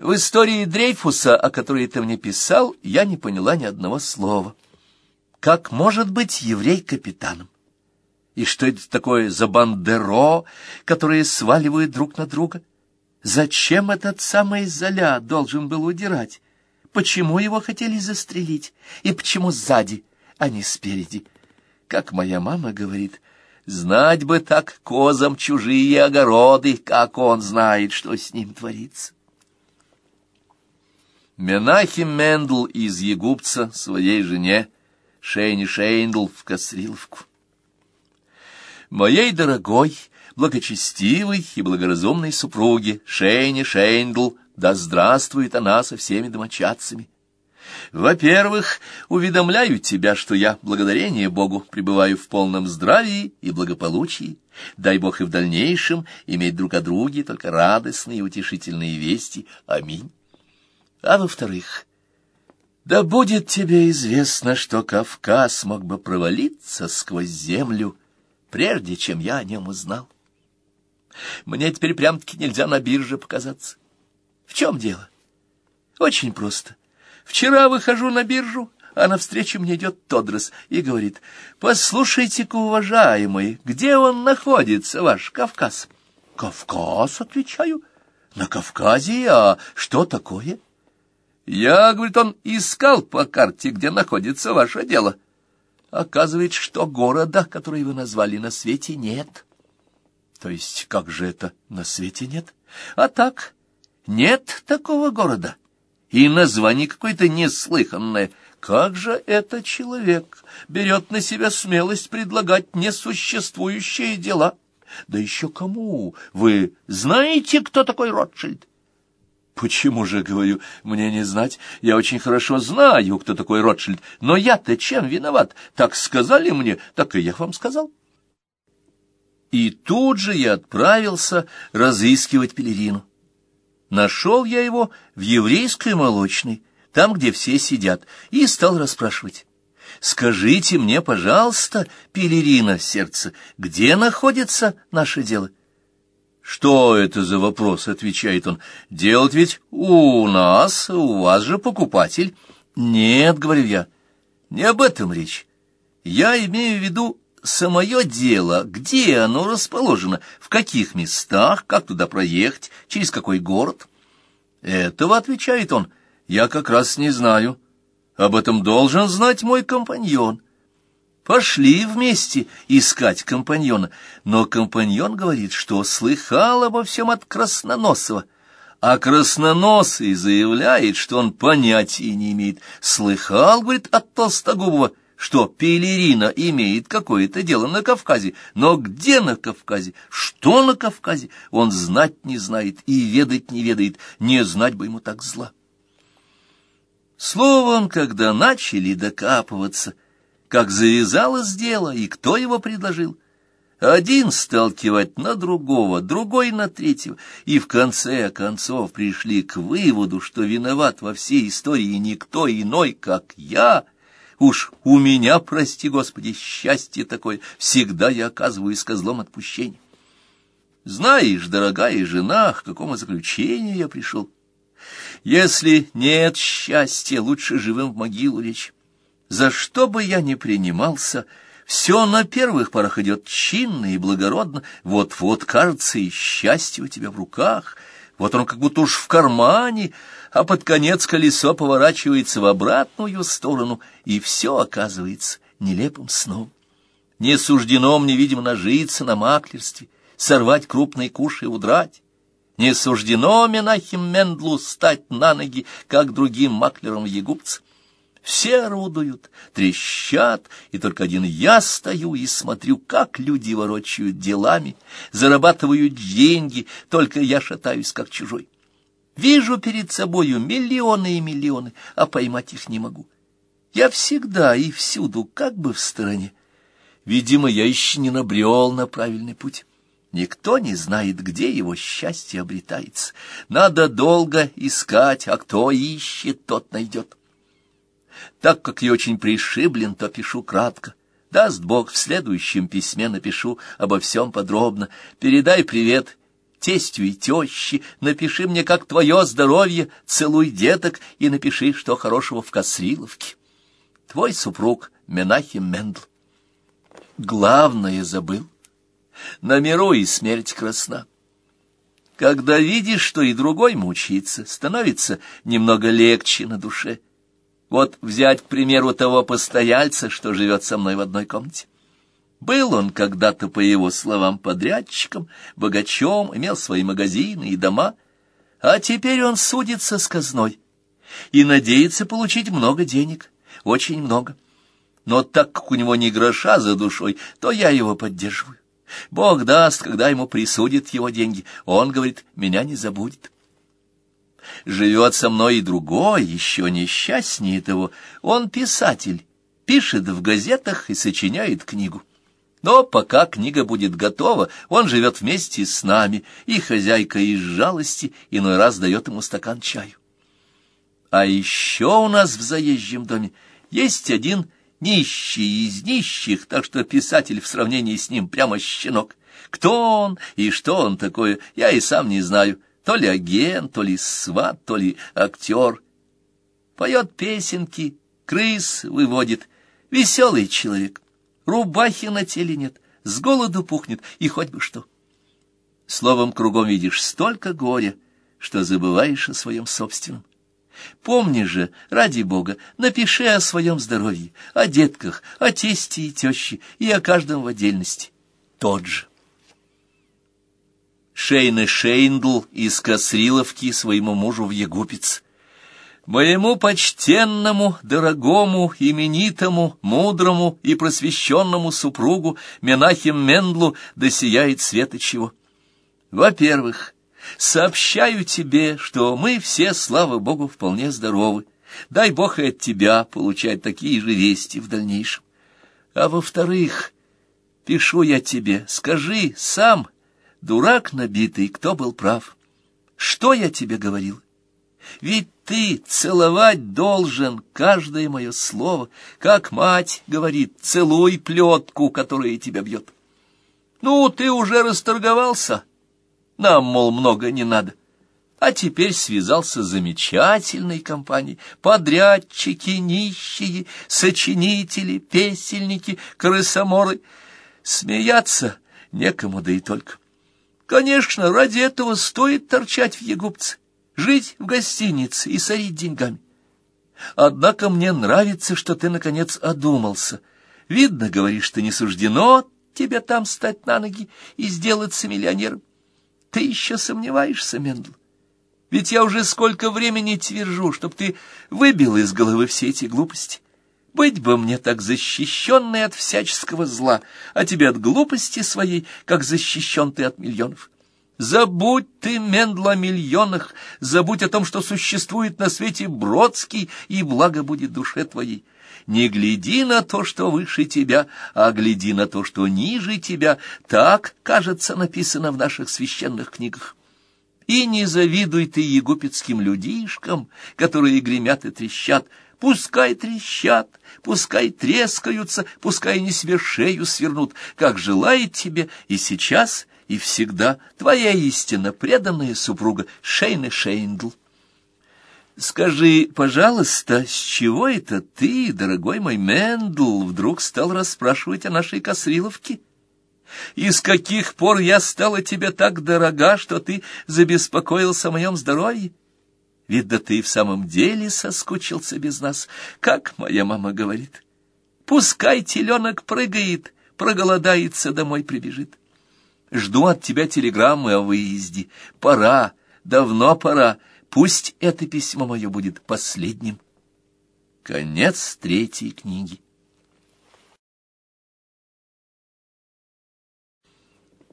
В истории Дрейфуса, о которой ты мне писал, я не поняла ни одного слова. Как может быть еврей капитаном? И что это такое за бандеро, которые сваливают друг на друга? Зачем этот самый Золя должен был удирать? Почему его хотели застрелить? И почему сзади, а не спереди? Как моя мама говорит, знать бы так козам чужие огороды, как он знает, что с ним творится. Менахим Мендл из Егупца своей жене Шейни Шейндл в Косриловку. Моей дорогой, благочестивой и благоразумной супруге Шейни Шейндл, да здравствует она со всеми домочадцами. Во-первых, уведомляю тебя, что я, благодарение Богу, пребываю в полном здравии и благополучии. Дай Бог и в дальнейшем иметь друг о друге только радостные и утешительные вести. Аминь. А во-вторых, да будет тебе известно, что Кавказ мог бы провалиться сквозь землю, прежде чем я о нем узнал. Мне теперь прям-таки нельзя на бирже показаться. В чем дело? Очень просто. Вчера выхожу на биржу, а навстречу мне идет Тодрос и говорит, «Послушайте-ка, уважаемый, где он находится, ваш Кавказ?» «Кавказ?» — отвечаю. «На Кавказе, а что такое?» Я, говорит он, искал по карте, где находится ваше дело. Оказывается, что города, который вы назвали, на свете нет. То есть, как же это на свете нет? А так, нет такого города. И название какое-то неслыханное. Как же этот человек берет на себя смелость предлагать несуществующие дела? Да еще кому? Вы знаете, кто такой Ротшильд? Почему же, говорю, мне не знать? Я очень хорошо знаю, кто такой Ротшильд, но я-то чем виноват? Так сказали мне, так и я вам сказал. И тут же я отправился разыскивать пелерину. Нашел я его в еврейской молочной, там, где все сидят, и стал расспрашивать. «Скажите мне, пожалуйста, пелерина сердце, где находится наше дело?» «Что это за вопрос?» — отвечает он. «Делать ведь у нас, у вас же покупатель». «Нет», — говорю я, — «не об этом речь. Я имею в виду самое дело, где оно расположено, в каких местах, как туда проехать, через какой город». «Этого», — отвечает он, — «я как раз не знаю. Об этом должен знать мой компаньон». Пошли вместе искать компаньона, но компаньон говорит, что слыхал обо всем от Красноносова, а Красноносый заявляет, что он понятия не имеет. Слыхал, говорит, от Толстогубова, что Пелерина имеет какое-то дело на Кавказе, но где на Кавказе, что на Кавказе, он знать не знает и ведать не ведает, не знать бы ему так зла. Словом, когда начали докапываться — как завязалось дело и кто его предложил. Один стал кивать на другого, другой на третьего, и в конце концов пришли к выводу, что виноват во всей истории никто иной, как я. Уж у меня, прости Господи, счастье такое, всегда я оказываюсь козлом отпущения. Знаешь, дорогая жена, к какому заключению я пришел? Если нет счастья, лучше живым в могилу лечь. За что бы я ни принимался, все на первых порах идет чинно и благородно, вот-вот, кажется, и счастье у тебя в руках, вот он как будто уж в кармане, а под конец колесо поворачивается в обратную сторону, и все оказывается нелепым сном. Не суждено мне, видимо, нажиться на маклерстве, сорвать крупный куш и удрать. Не суждено Менахим Мендлу стать на ноги, как другим маклерам егупцам. Все орудуют, трещат, и только один я стою и смотрю, как люди ворочают делами, зарабатывают деньги, только я шатаюсь, как чужой. Вижу перед собою миллионы и миллионы, а поймать их не могу. Я всегда и всюду как бы в стороне. Видимо, я еще не набрел на правильный путь. Никто не знает, где его счастье обретается. Надо долго искать, а кто ищет, тот найдет. Так как я очень пришиблен, то пишу кратко. Даст Бог, в следующем письме напишу обо всем подробно. Передай привет тестю и теще, напиши мне, как твое здоровье, целуй деток и напиши, что хорошего в Касриловке. Твой супруг Менахем Мендл. Главное забыл. На миру и смерть красна. Когда видишь, что и другой мучается, становится немного легче на душе. Вот взять, к примеру, того постояльца, что живет со мной в одной комнате. Был он когда-то, по его словам, подрядчиком, богачом, имел свои магазины и дома, а теперь он судится с казной и надеется получить много денег, очень много. Но так как у него не гроша за душой, то я его поддерживаю. Бог даст, когда ему присудят его деньги, он, говорит, меня не забудет. Живет со мной и другой, еще несчастнее того, он писатель, пишет в газетах и сочиняет книгу. Но пока книга будет готова, он живет вместе с нами, и хозяйка из жалости иной раз дает ему стакан чаю. А еще у нас в заезжем доме есть один нищий из нищих, так что писатель в сравнении с ним прямо щенок. Кто он и что он такое, я и сам не знаю. То ли агент, то ли сват, то ли актер. Поет песенки, крыс выводит. Веселый человек рубахи на теле нет, с голоду пухнет, и хоть бы что. Словом, кругом видишь столько горя, что забываешь о своем собственном. Помни же, ради Бога, напиши о своем здоровье, о детках, о тесте и теще, и о каждом в отдельности. Тот же. Шейна Шейндл из Косриловки своему мужу в Егупец. Моему почтенному, дорогому, именитому, мудрому и просвещенному супругу Менахим Мендлу досияет света чего. Во-первых, сообщаю тебе, что мы все, слава Богу, вполне здоровы. Дай Бог и от тебя получать такие же вести в дальнейшем. А во-вторых, пишу я тебе, скажи сам, дурак набитый, кто был прав. Что я тебе говорил? Ведь ты целовать должен каждое мое слово, как мать говорит, целуй плетку, которая тебя бьет. Ну, ты уже расторговался, нам, мол, много не надо. А теперь связался с замечательной компанией. Подрядчики, нищие, сочинители, песельники, крысоморы. Смеяться некому, да и только. Конечно, ради этого стоит торчать в Егупце жить в гостинице и сорить деньгами. Однако мне нравится, что ты, наконец, одумался. Видно, говоришь, что не суждено тебе там стать на ноги и сделаться миллионером. Ты еще сомневаешься, Мендл? Ведь я уже сколько времени твержу, чтоб ты выбил из головы все эти глупости. Быть бы мне так защищенной от всяческого зла, а тебе от глупости своей, как защищен ты от миллионов. Забудь ты, Мендл, о миллионах, забудь о том, что существует на свете Бродский, и благо будет душе твоей. Не гляди на то, что выше тебя, а гляди на то, что ниже тебя. Так, кажется, написано в наших священных книгах. И не завидуй ты египетским людишкам, которые гремят и трещат, Пускай трещат, пускай трескаются, пускай не себе шею свернут, как желает тебе и сейчас, и всегда твоя истинно преданная супруга Шейна Шейндл. Скажи, пожалуйста, с чего это ты, дорогой мой Мендл, вдруг стал расспрашивать о нашей Косриловке? И с каких пор я стала тебе так дорога, что ты забеспокоился о моем здоровье? Видно, ты в самом деле соскучился без нас, как моя мама говорит. Пускай теленок прыгает, проголодается, домой прибежит. Жду от тебя телеграммы о выезде. Пора, давно пора. Пусть это письмо мое будет последним. Конец третьей книги.